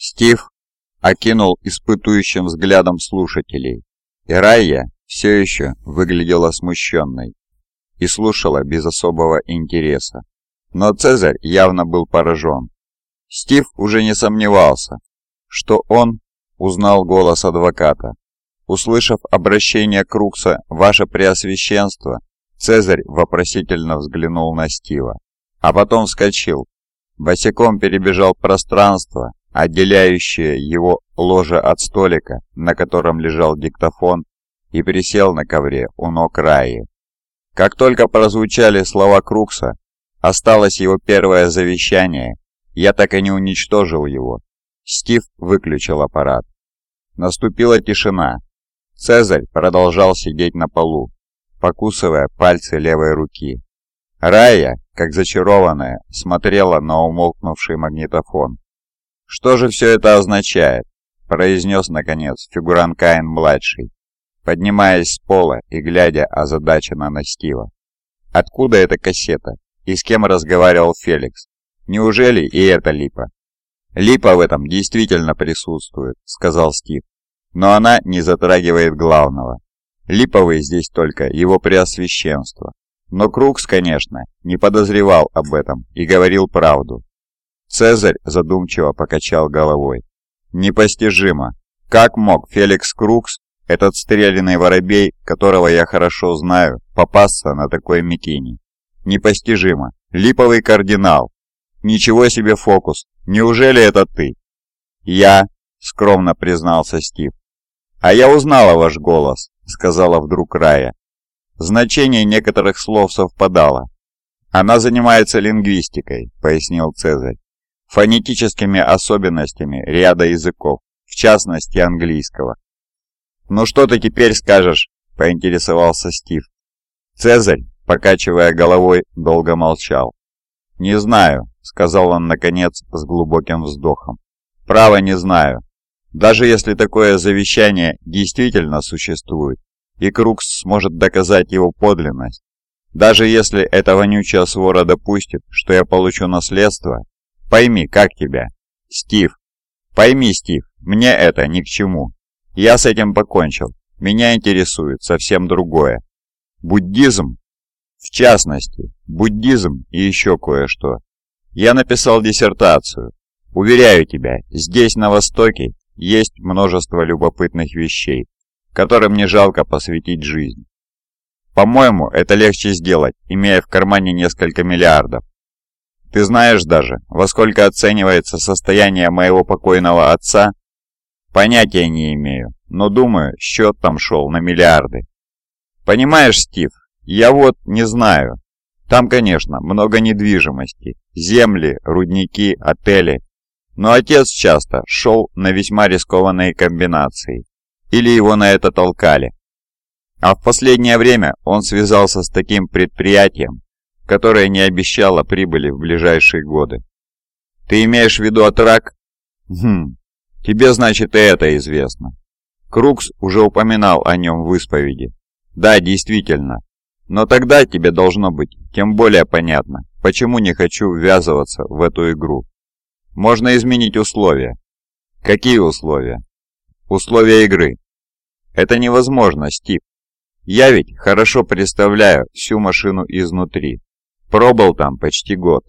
Стив окинул испытующим взглядом слушателей, и Райя все еще выглядела смущенной и слушала без особого интереса. Но Цезарь явно был поражен. Стив уже не сомневался, что он узнал голос адвоката. Услышав обращение Крукса «Ваше Преосвященство», Цезарь вопросительно взглянул на Стива, а потом вскочил. Босиком перебежал пространство, отделяющее его ложе от столика, на котором лежал диктофон, и присел на ковре у ног Раи. Как только прозвучали слова Крукса, осталось его первое завещание, я так и не уничтожил его. Стив выключил аппарат. Наступила тишина. Цезарь продолжал сидеть на полу, покусывая пальцы левой руки. Рая, как зачарованная, смотрела на умолкнувший магнитофон. «Что же все это означает?» – произнес, наконец, фигурант Каин-младший, поднимаясь с пола и глядя озадаченно на Стива. «Откуда эта кассета? И с кем разговаривал Феликс? Неужели и это Липа?» «Липа в этом действительно присутствует», — сказал Стив. «Но она не затрагивает главного. Липовый здесь только его преосвященство. Но Крукс, конечно, не подозревал об этом и говорил правду. Цезарь задумчиво покачал головой. «Непостижимо. Как мог Феликс Крукс, этот стрелянный воробей, которого я хорошо знаю, попасться на такой микини? Непостижимо. Липовый кардинал. Ничего себе фокус. Неужели это ты?» «Я», — скромно признался Стив. «А я узнала ваш голос», — сказала вдруг Рая. Значение некоторых слов совпадало. «Она занимается лингвистикой», — пояснил Цезарь фонетическими особенностями ряда языков, в частности английского. «Ну что ты теперь скажешь?» – поинтересовался Стив. Цезарь, покачивая головой, долго молчал. «Не знаю», – сказал он наконец с глубоким вздохом. «Право не знаю. Даже если такое завещание действительно существует, и Крукс сможет доказать его подлинность, даже если эта вонючая свора допустит, что я получу наследство, Пойми, как тебя? Стив. Пойми, Стив, мне это ни к чему. Я с этим покончил. Меня интересует совсем другое. Буддизм? В частности, буддизм и еще кое-что. Я написал диссертацию. Уверяю тебя, здесь, на Востоке, есть множество любопытных вещей, которым не жалко посвятить жизнь. По-моему, это легче сделать, имея в кармане несколько миллиардов, ты знаешь даже, во сколько оценивается состояние моего покойного отца? Понятия не имею, но думаю, счет там шел на миллиарды. Понимаешь, Стив, я вот не знаю. Там, конечно, много недвижимости, земли, рудники, отели. Но отец часто шел на весьма рискованные комбинации. Или его на это толкали. А в последнее время он связался с таким предприятием, которая не обещала прибыли в ближайшие годы. Ты имеешь в виду Атрак? Хм, тебе, значит, и это известно. Крукс уже упоминал о нем в исповеди. Да, действительно. Но тогда тебе должно быть тем более понятно, почему не хочу ввязываться в эту игру. Можно изменить условия. Какие условия? Условия игры. Это невозможно, Стив. Я ведь хорошо представляю всю машину изнутри. Пробыл там почти год.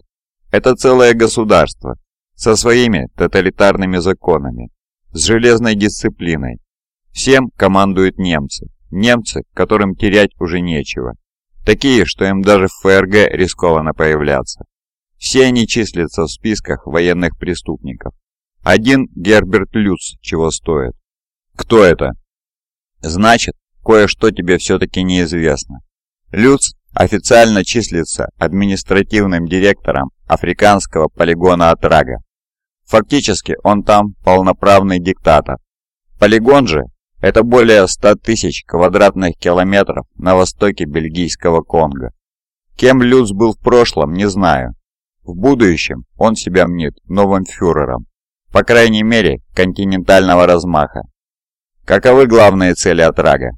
Это целое государство со своими тоталитарными законами, с железной дисциплиной. Всем командуют немцы. Немцы, которым терять уже нечего. Такие, что им даже в ФРГ рискованно появляться. Все они числятся в списках военных преступников. Один Герберт Люц чего стоит. Кто это? Значит, кое-что тебе все-таки неизвестно. Люц официально числится административным директором африканского полигона Атрага. Фактически он там полноправный диктатор. Полигон же – это более 100 тысяч квадратных километров на востоке бельгийского Конго. Кем Люц был в прошлом, не знаю. В будущем он себя мнит новым фюрером, по крайней мере, континентального размаха. Каковы главные цели Атрага?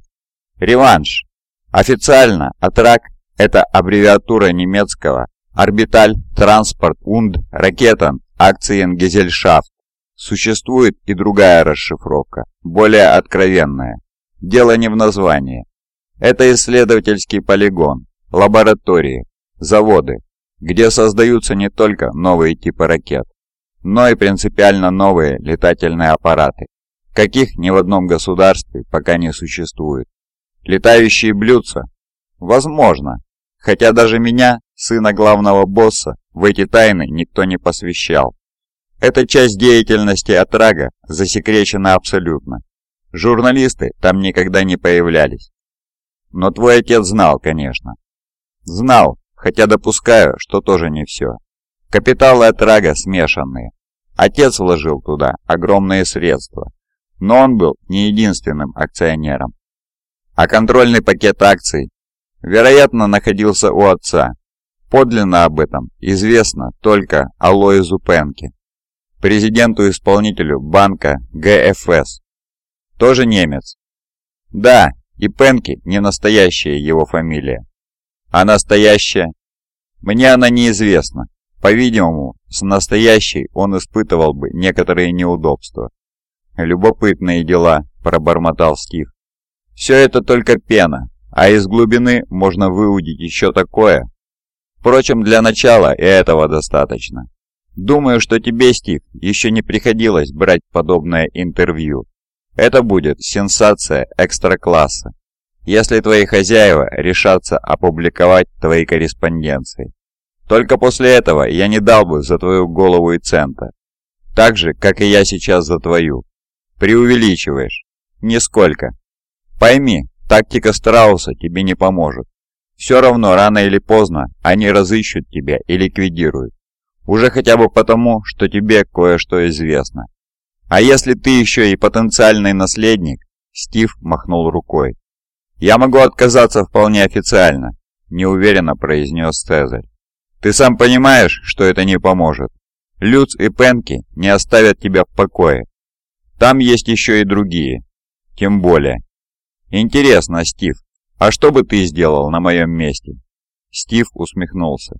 Реванш. Официально Атраг это аббревиатура немецкого Orbital Transport und Raketen Aktiengesellschaft. Существует и другая расшифровка, более откровенная. Дело не в названии. Это исследовательский полигон, лаборатории, заводы, где создаются не только новые типы ракет, но и принципиально новые летательные аппараты, каких ни в одном государстве пока не существует. Летающие блюдца? Возможно, хотя даже меня, сына главного босса, в эти тайны никто не посвящал. Эта часть деятельности Атрага засекречена абсолютно. Журналисты там никогда не появлялись. Но твой отец знал, конечно. Знал, хотя допускаю, что тоже не все. Капиталы Атрага смешанные. Отец вложил туда огромные средства, но он был не единственным акционером. А контрольный пакет акций, вероятно, находился у отца. Подлинно об этом известно только Алоизу Пенке, президенту-исполнителю банка ГФС. Тоже немец? Да, и Пенки не настоящая его фамилия. А настоящая? Мне она неизвестна. По-видимому, с настоящей он испытывал бы некоторые неудобства. «Любопытные дела», – пробормотал Стив. «Все это только пена, а из глубины можно выудить еще такое. Впрочем, для начала и этого достаточно. Думаю, что тебе, Стив, еще не приходилось брать подобное интервью. Это будет сенсация экстра-класса, если твои хозяева решатся опубликовать твои корреспонденции. Только после этого я не дал бы за твою голову и цента. Так же, как и я сейчас за твою. Преувеличиваешь. Нисколько. Пойми, тактика Страуса тебе не поможет. Все равно, рано или поздно, они разыщут тебя и ликвидируют. Уже хотя бы потому, что тебе кое-что известно. А если ты еще и потенциальный наследник, Стив махнул рукой. Я могу отказаться вполне официально, неуверенно произнес Цезарь. Ты сам понимаешь, что это не поможет. Люц и Пенки не оставят тебя в покое. Там есть еще и другие. Тем более. Интересно, Стив, а что бы ты сделал на моем месте? Стив усмехнулся.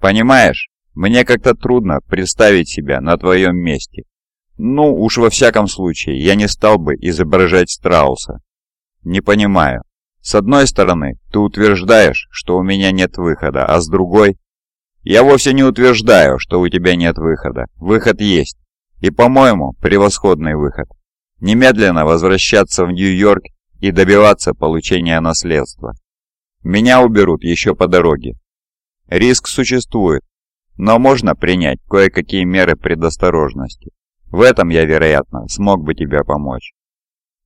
Понимаешь, мне как-то трудно представить себя на твоем месте. Ну, уж во всяком случае, я не стал бы изображать страуса. Не понимаю. С одной стороны, ты утверждаешь, что у меня нет выхода, а с другой... Я вовсе не утверждаю, что у тебя нет выхода. Выход есть. И, по-моему, превосходный выход. Немедленно возвращаться в Нью-Йорк и добиваться получения наследства. Меня уберут еще по дороге. Риск существует, но можно принять кое-какие меры предосторожности. В этом я, вероятно, смог бы тебе помочь.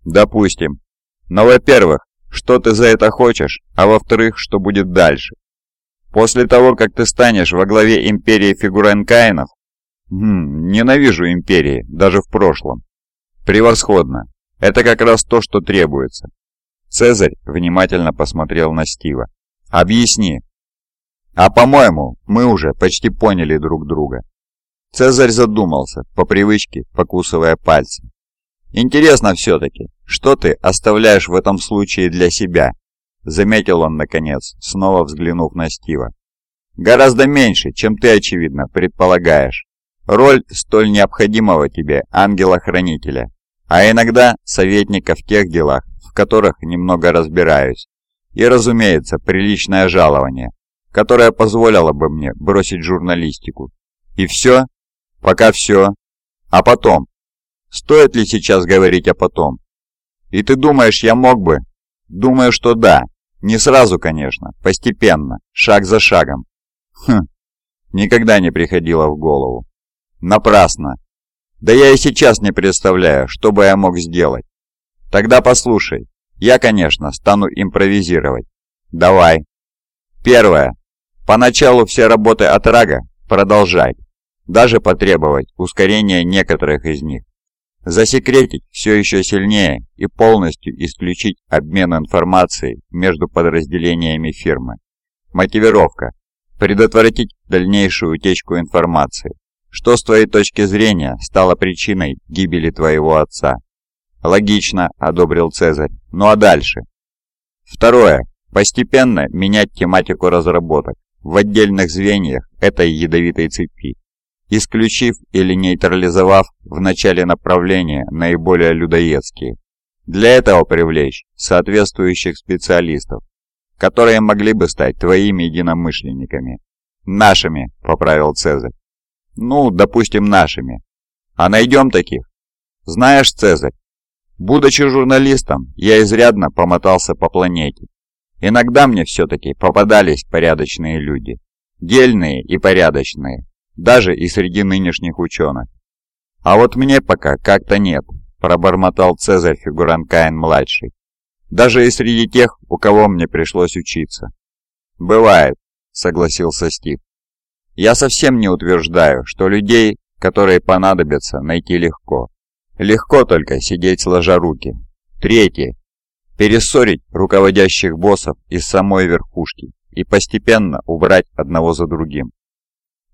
Допустим. Но, во-первых, что ты за это хочешь, а во-вторых, что будет дальше? После того, как ты станешь во главе империи фигуранкаинов? Хм, ненавижу империи, даже в прошлом. Превосходно. Это как раз то, что требуется. Цезарь внимательно посмотрел на Стива. «Объясни, а по-моему, мы уже почти поняли друг друга. Цезарь задумался, по привычке покусывая пальцы. «Интересно все-таки, что ты оставляешь в этом случае для себя?» Заметил он, наконец, снова взглянув на Стива. «Гораздо меньше, чем ты, очевидно, предполагаешь. Роль столь необходимого тебе ангела-хранителя, а иногда советника в тех делах, в которых немного разбираюсь. И, разумеется, приличное жалование, которая позволила бы мне бросить журналистику. И все? Пока все. А потом? Стоит ли сейчас говорить о потом? И ты думаешь, я мог бы? Думаю, что да. Не сразу, конечно, постепенно, шаг за шагом. Хм, никогда не приходило в голову. Напрасно. Да я и сейчас не представляю, что бы я мог сделать. Тогда послушай, я, конечно, стану импровизировать. Давай. Первое. Поначалу все работы от Рага продолжать, даже потребовать ускорения некоторых из них. Засекретить все еще сильнее и полностью исключить обмен информацией между подразделениями фирмы. Мотивировка. Предотвратить дальнейшую утечку информации, что с твоей точки зрения стало причиной гибели твоего отца. Логично, одобрил Цезарь. Ну а дальше? Второе. Постепенно менять тематику разработок в отдельных звеньях этой ядовитой цепи. исключив или нейтрализовав в начале направления наиболее людоедские. Для этого привлечь соответствующих специалистов, которые могли бы стать твоими единомышленниками. «Нашими», — поправил Цезарь. «Ну, допустим, нашими. А найдем таких?» «Знаешь, Цезарь, будучи журналистом, я изрядно помотался по планете. Иногда мне все-таки попадались порядочные люди. Дельные и порядочные, даже и среди нынешних ученых. А вот мне пока как-то нет, пробормотал Цезарь Фигуранкаин-младший. Даже и среди тех, у кого мне пришлось учиться. Бывает, согласился Стив. Я совсем не утверждаю, что людей, которые понадобятся, найти легко. Легко только сидеть сложа руки. Третье. Перессорить руководящих боссов из самой верхушки и постепенно убрать одного за другим.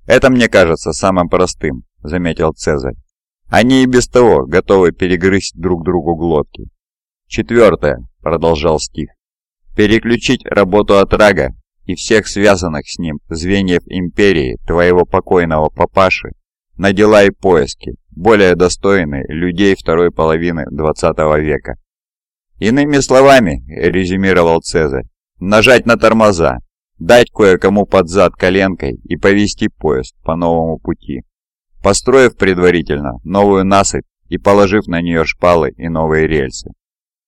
«Это мне кажется самым простым», — заметил Цезарь. «Они и без того готовы перегрызть друг другу глотки». «Четвертое», — продолжал Стив. «Переключить работу от Рага и всех связанных с ним звеньев империи твоего покойного папаши на дела и поиски, более достойные людей второй половины 20 века. Иными словами, резюмировал Цезарь, нажать на тормоза, дать кое-кому под зад коленкой и повести поезд по новому пути, построив предварительно новую насыпь и положив на нее шпалы и новые рельсы.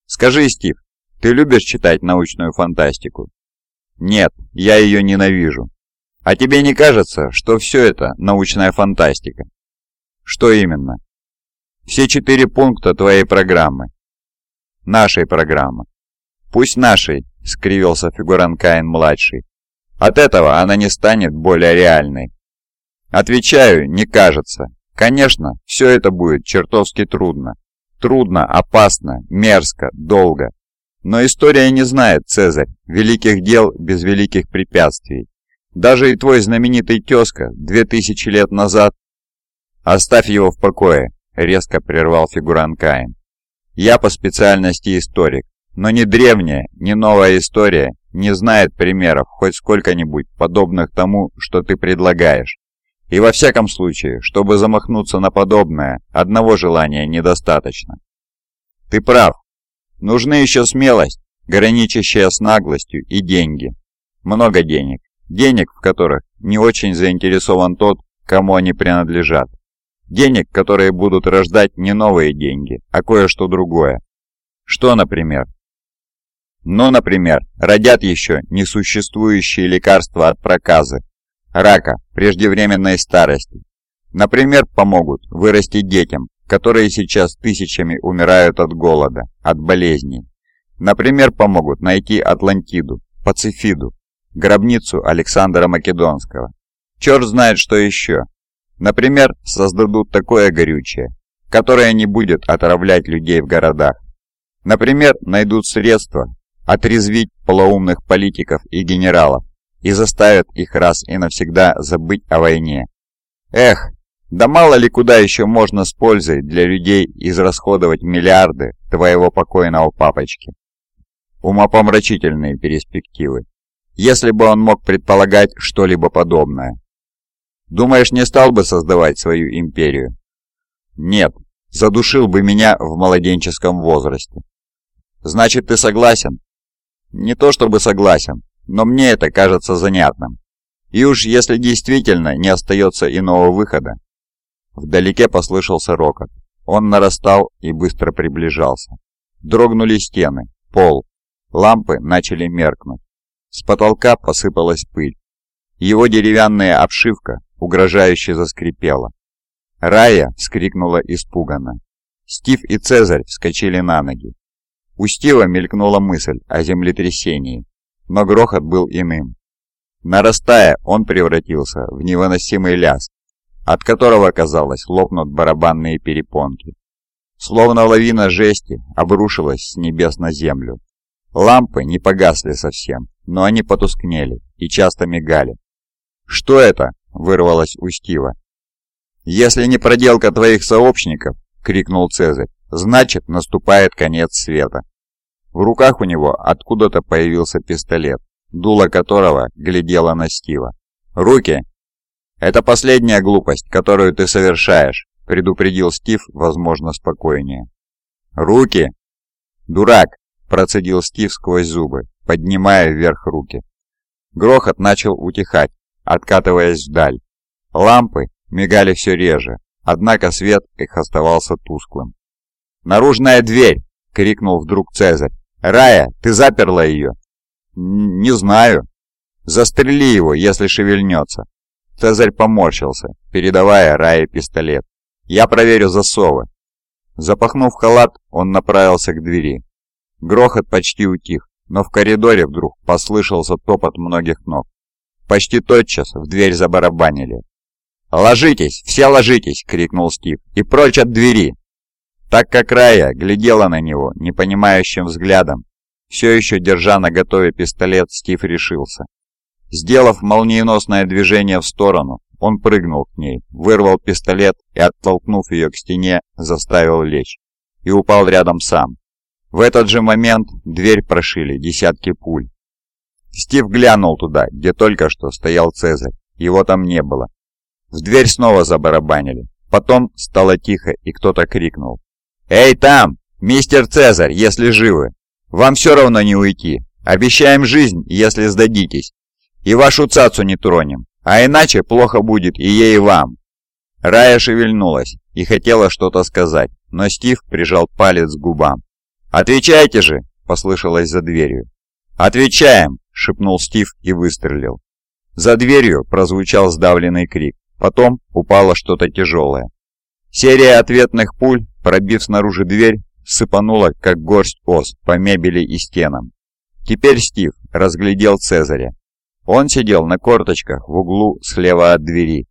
Скажи, Стив, ты любишь читать научную фантастику? Нет, я ее ненавижу. А тебе не кажется, что все это научная фантастика? Что именно? Все четыре пункта твоей программы. Нашей программы. Пусть нашей, скривился фигурант Каин-младший. От этого она не станет более реальной. Отвечаю, не кажется. Конечно, все это будет чертовски трудно. Трудно, опасно, мерзко, долго. Но история не знает, Цезарь, великих дел без великих препятствий. Даже и твой знаменитый тезка две тысячи лет назад... Оставь его в покое, резко прервал фигурант Каин. Я по специальности историк, но ни древняя, ни новая история не знает примеров хоть сколько-нибудь подобных тому, что ты предлагаешь. И во всяком случае, чтобы замахнуться на подобное, одного желания недостаточно. Ты прав, Нужны еще смелость, граничащая с наглостью, и деньги. Много денег. Денег, в которых не очень заинтересован тот, кому они принадлежат. Денег, которые будут рождать не новые деньги, а кое-что другое. Что, например? Ну, например, родят еще несуществующие лекарства от проказы, рака, преждевременной старости. Например, помогут вырастить детям которые сейчас тысячами умирают от голода, от болезней. Например, помогут найти Атлантиду, Пацифиду, гробницу Александра Македонского. Черт знает что еще. Например, создадут такое горючее, которое не будет отравлять людей в городах. Например, найдут средства отрезвить полоумных политиков и генералов и заставят их раз и навсегда забыть о войне. Эх, да мало ли куда еще можно с пользой для людей израсходовать миллиарды твоего покойного папочки. Умопомрачительные перспективы. Если бы он мог предполагать что-либо подобное. Думаешь, не стал бы создавать свою империю? Нет, задушил бы меня в младенческом возрасте. Значит, ты согласен? Не то чтобы согласен, но мне это кажется занятным. И уж если действительно не остается иного выхода, Вдалеке послышался рокот. Он нарастал и быстро приближался. Дрогнули стены, пол. Лампы начали меркнуть. С потолка посыпалась пыль. Его деревянная обшивка угрожающе заскрипела. Рая вскрикнула испуганно. Стив и Цезарь вскочили на ноги. У Стива мелькнула мысль о землетрясении, но грохот был иным. Нарастая, он превратился в невыносимый лязг, от которого, казалось, лопнут барабанные перепонки. Словно лавина жести обрушилась с небес на землю. Лампы не погасли совсем, но они потускнели и часто мигали. «Что это?» – вырвалось у Стива. «Если не проделка твоих сообщников», – крикнул Цезарь, – «значит, наступает конец света». В руках у него откуда-то появился пистолет, дуло которого глядело на Стива. «Руки!» «Это последняя глупость, которую ты совершаешь», — предупредил Стив, возможно, спокойнее. «Руки!» «Дурак!» — процедил Стив сквозь зубы, поднимая вверх руки. Грохот начал утихать, откатываясь вдаль. Лампы мигали все реже, однако свет их оставался тусклым. «Наружная дверь!» — крикнул вдруг Цезарь. «Рая, ты заперла ее?» «Не знаю». «Застрели его, если шевельнется». Цезарь поморщился, передавая Рае пистолет. «Я проверю засовы». Запахнув халат, он направился к двери. Грохот почти утих, но в коридоре вдруг послышался топот многих ног. Почти тотчас в дверь забарабанили. «Ложитесь! Все ложитесь!» — крикнул Стив. «И прочь от двери!» Так как Рая глядела на него непонимающим взглядом, все еще держа на готове пистолет, Стив решился. Сделав молниеносное движение в сторону, он прыгнул к ней, вырвал пистолет и, оттолкнув ее к стене, заставил лечь. И упал рядом сам. В этот же момент дверь прошили десятки пуль. Стив глянул туда, где только что стоял Цезарь. Его там не было. В дверь снова забарабанили. Потом стало тихо, и кто-то крикнул. «Эй, там! Мистер Цезарь, если живы! Вам все равно не уйти. Обещаем жизнь, если сдадитесь. И вашу цацу не тронем. А иначе плохо будет и ей, и вам». Рая шевельнулась и хотела что-то сказать, но Стив прижал палец к губам. «Отвечайте же!» – послышалось за дверью. «Отвечаем!» – шепнул Стив и выстрелил. За дверью прозвучал сдавленный крик. Потом упало что-то тяжелое. Серия ответных пуль, пробив снаружи дверь, сыпанула, как горсть ос, по мебели и стенам. Теперь Стив разглядел Цезаря. Он сидел на корточках в углу слева от двери.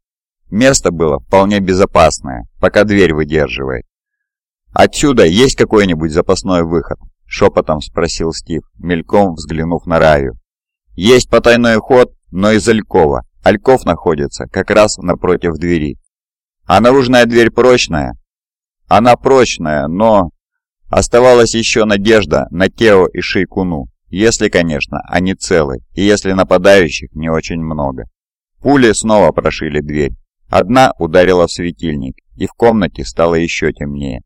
Место было вполне безопасное, пока дверь выдерживает. «Отсюда есть какой-нибудь запасной выход?» — шепотом спросил Стив, мельком взглянув на Раю. «Есть потайной ход, но из Алькова. Альков находится как раз напротив двери. А наружная дверь прочная?» «Она прочная, но...» Оставалась еще надежда на Тео и Шейкуну, если, конечно, они целы, и если нападающих не очень много. Пули снова прошили дверь. Одна ударила в светильник, и в комнате стало еще темнее.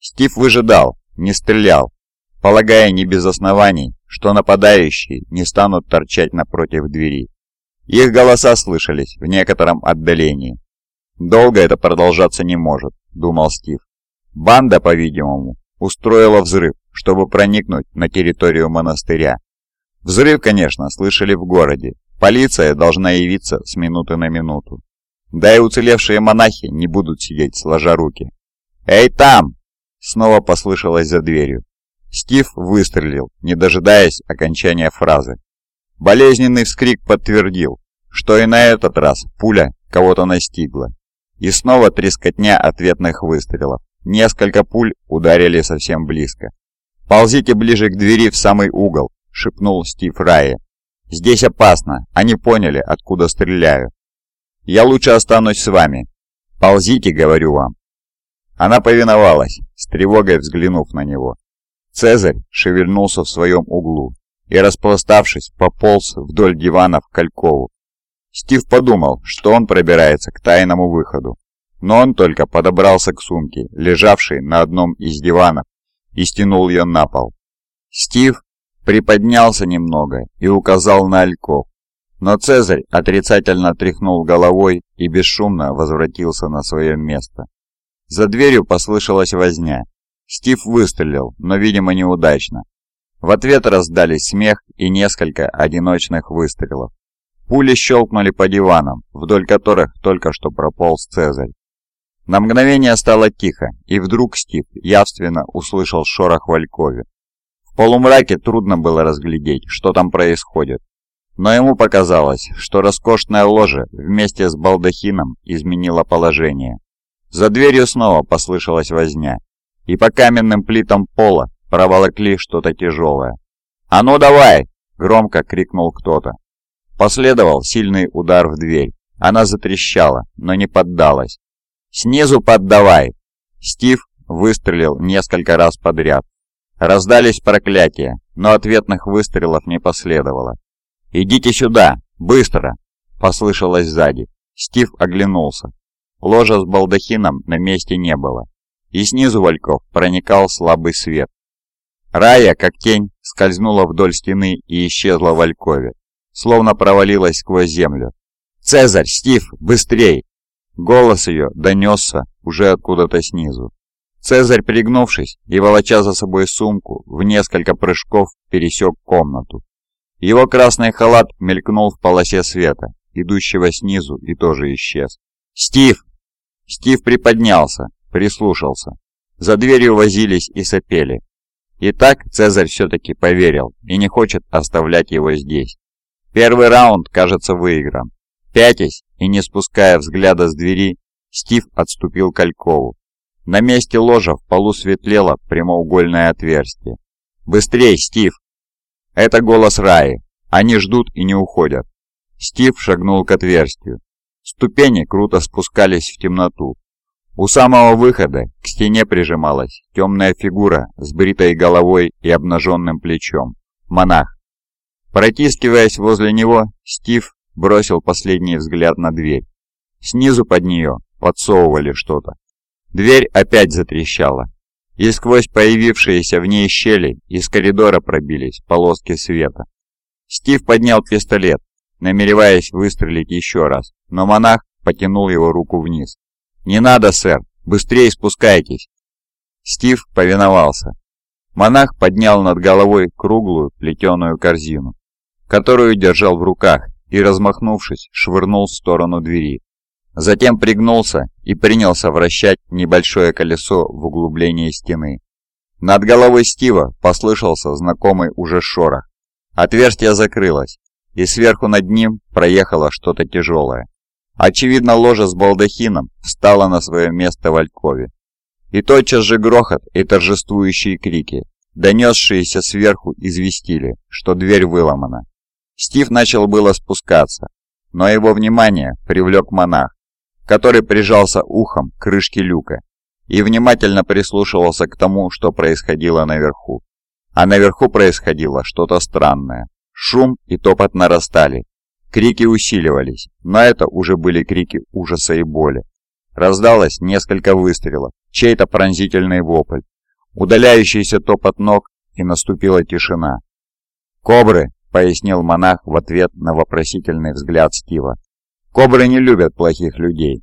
Стив выжидал, не стрелял, полагая не без оснований, что нападающие не станут торчать напротив двери. Их голоса слышались в некотором отдалении. «Долго это продолжаться не может», — думал Стив. Банда, по-видимому, устроила взрыв, чтобы проникнуть на территорию монастыря. Взрыв, конечно, слышали в городе. Полиция должна явиться с минуты на минуту. Да и уцелевшие монахи не будут сидеть сложа руки. «Эй, там!» Снова послышалось за дверью. Стив выстрелил, не дожидаясь окончания фразы. Болезненный вскрик подтвердил, что и на этот раз пуля кого-то настигла. И снова трескотня ответных выстрелов. Несколько пуль ударили совсем близко. «Ползите ближе к двери в самый угол», — шепнул Стив Райе. «Здесь опасно, они поняли, откуда стреляю. Я лучше останусь с вами. Ползите, говорю вам». Она повиновалась, с тревогой взглянув на него. Цезарь шевельнулся в своем углу и, распластавшись, пополз вдоль дивана в Калькову. Стив подумал, что он пробирается к тайному выходу, но он только подобрался к сумке, лежавшей на одном из диванов, и стянул ее на пол. Стив приподнялся немного и указал на Альков, но Цезарь отрицательно тряхнул головой и бесшумно возвратился на свое место. За дверью послышалась возня. Стив выстрелил, но, видимо, неудачно. В ответ раздались смех и несколько одиночных выстрелов. Пули щелкнули по диванам, вдоль которых только что прополз Цезарь. На мгновение стало тихо, и вдруг Стив явственно услышал шорох в Алькове. В полумраке трудно было разглядеть, что там происходит. Но ему показалось, что роскошная ложа вместе с балдахином изменила положение. За дверью снова послышалась возня, и по каменным плитам пола проволокли что-то тяжелое. «А ну давай!» — громко крикнул кто-то. Последовал сильный удар в дверь. Она затрещала, но не поддалась. «Снизу поддавай!» Стив выстрелил несколько раз подряд. Раздались проклятия, но ответных выстрелов не последовало. «Идите сюда! Быстро!» — послышалось сзади. Стив оглянулся. Ложа с балдахином на месте не было, и снизу вальков проникал слабый свет. Рая, как тень, скользнула вдоль стены и исчезла в алькове, словно провалилась сквозь землю. «Цезарь! Стив! Быстрей!» Голос ее донесся уже откуда-то снизу. Цезарь, пригнувшись и волоча за собой сумку, в несколько прыжков пересек комнату. Его красный халат мелькнул в полосе света, идущего снизу, и тоже исчез. «Стив!» Стив приподнялся, прислушался. За дверью возились и сопели. И так Цезарь все-таки поверил и не хочет оставлять его здесь. Первый раунд, кажется, выигран. Пятясь и не спуская взгляда с двери, Стив отступил к Алькову. На месте ложа в полу светлело прямоугольное отверстие. «Быстрей, Стив!» Это голос Раи. Они ждут и не уходят. Стив шагнул к отверстию. Ступени круто спускались в темноту. У самого выхода к стене прижималась темная фигура с бритой головой и обнаженным плечом. Монах. Протискиваясь возле него, Стив бросил последний взгляд на дверь. Снизу под нее подсовывали что-то. Дверь опять затрещала, и сквозь появившиеся в ней щели из коридора пробились полоски света. Стив поднял пистолет, намереваясь выстрелить еще раз, но монах потянул его руку вниз. «Не надо, сэр! Быстрее спускайтесь!» Стив повиновался. Монах поднял над головой круглую плетеную корзину, которую держал в руках, и, размахнувшись, швырнул в сторону двери. Затем пригнулся и принялся вращать небольшое колесо в углублении стены. Над головой Стива послышался знакомый уже шорох. Отверстие закрылось, и сверху над ним проехало что-то тяжелое. Очевидно, ложа с балдахином встала на свое место в Алькове. И тотчас же грохот и торжествующие крики, донесшиеся сверху, известили, что дверь выломана. Стив начал было спускаться, но его внимание привлек монах, который прижался ухом к крышке люка и внимательно прислушивался к тому, что происходило наверху. А наверху происходило что-то странное. Шум и топот нарастали. Крики усиливались, но это уже были крики ужаса и боли. Раздалось несколько выстрелов, чей-то пронзительный вопль, удаляющийся топот ног, и наступила тишина. «Кобры!» — пояснил монах в ответ на вопросительный взгляд Стива. «Кобры не любят плохих людей.